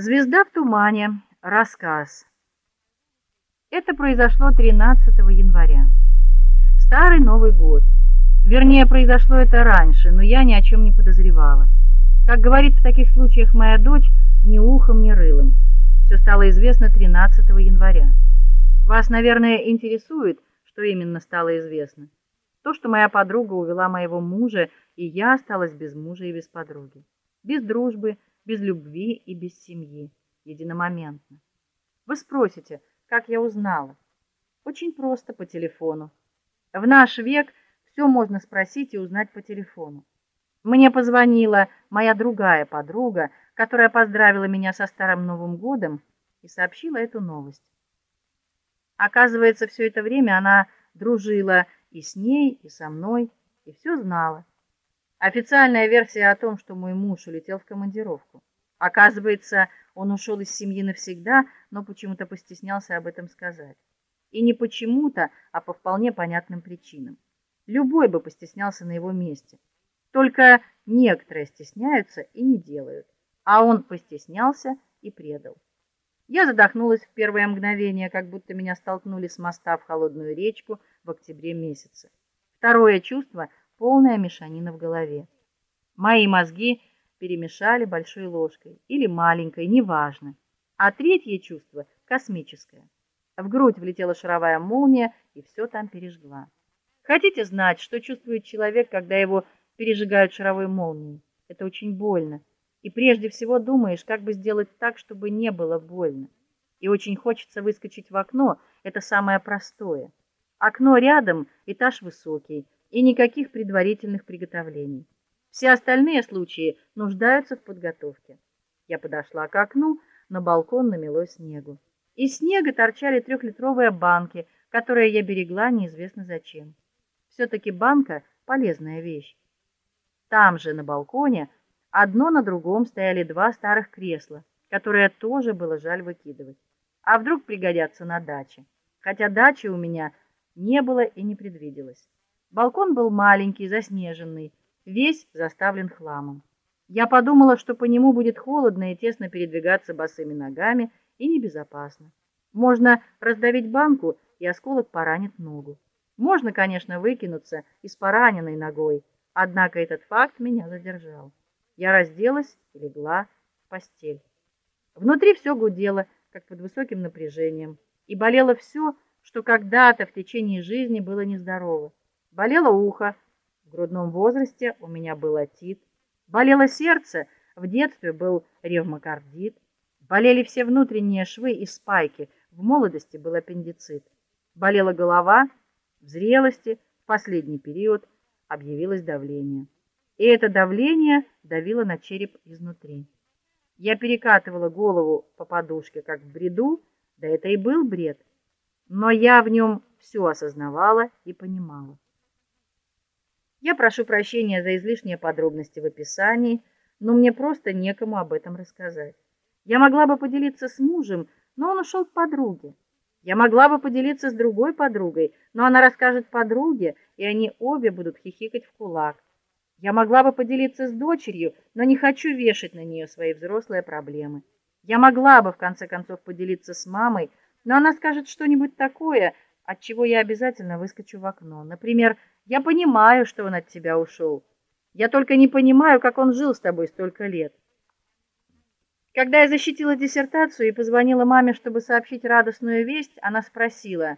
Звезда в тумане. Рассказ. Это произошло 13 января. Старый Новый год. Вернее, произошло это раньше, но я ни о чем не подозревала. Как говорит в таких случаях моя дочь, ни ухом, ни рылом. Все стало известно 13 января. Вас, наверное, интересует, что именно стало известно. То, что моя подруга увела моего мужа, и я осталась без мужа и без подруги. Без дружбы, без любви и без семьи, единомоментно. Вы спросите, как я узнала? Очень просто по телефону. В наш век все можно спросить и узнать по телефону. Мне позвонила моя другая подруга, которая поздравила меня со старым Новым годом и сообщила эту новость. Оказывается, все это время она дружила и с ней, и со мной, и все знала. Официальная версия о том, что мой муж улетел в командировку. Оказывается, он ушел из семьи навсегда, но почему-то постеснялся об этом сказать. И не почему-то, а по вполне понятным причинам. Любой бы постеснялся на его месте. Только некоторые стесняются и не делают, а он постеснялся и предал. Я задохнулась в первое мгновение, как будто меня столкнули с моста в холодную речку в октябре месяце. Второе чувство полная мешанина в голове. Мои мозги перемешали большой ложкой или маленькой, неважно. А третье чувство космическое. В грудь влетела шаровая молния и все там пережгла. Хотите знать, что чувствует человек, когда его пережигают шаровой молнией? Это очень больно. И прежде всего думаешь, как бы сделать так, чтобы не было больно. И очень хочется выскочить в окно, это самое простое. Окно рядом, этаж высокий и никаких предварительных приготовлений. Все остальные случаи нуждаются в подготовке. Я подошла к окну, на балкон намело снегу. Из снега торчали трехлитровые банки, которые я берегла неизвестно зачем. все таки банка полезная вещь. Там же на балконе одно на другом стояли два старых кресла, которые тоже было жаль выкидывать. А вдруг пригодятся на даче? Хотя дачи у меня не было и не предвиделось. Балкон был маленький, заснеженный, весь заставлен хламом. Я подумала, что по нему будет холодно и тесно передвигаться босыми ногами и небезопасно. Можно раздавить банку, и осколок поранит ногу. Можно, конечно, выкинуться и с пораненной ногой, однако этот факт меня задержал. Я разделась и легла в постель. Внутри все гудело, как под высоким напряжением, и болело все, что когда-то в течение жизни было нездорово. Болело ухо, в грудном возрасте у меня был отит, болело сердце, в детстве был ревмокардит, болели все внутренние швы и спайки, в молодости был аппендицит. Болела голова, в зрелости, в последний период объявилось давление. И это давление давило на череп изнутри. Я перекатывала голову по подушке, как в бреду, да это и был бред. Но я в нем все осознавала и понимала. Я прошу прощения за излишние подробности в описании, но мне просто некому об этом рассказать. Я могла бы поделиться с мужем, но он ушел к подруге. Я могла бы поделиться с другой подругой, но она расскажет подруге, и они обе будут хихикать в кулак. Я могла бы поделиться с дочерью, но не хочу вешать на нее свои взрослые проблемы. Я могла бы в конце концов поделиться с мамой, но она скажет что-нибудь такое, от чего я обязательно выскочу в окно. Например, я понимаю, что он от тебя ушел. Я только не понимаю, как он жил с тобой столько лет. Когда я защитила диссертацию и позвонила маме, чтобы сообщить радостную весть, она спросила: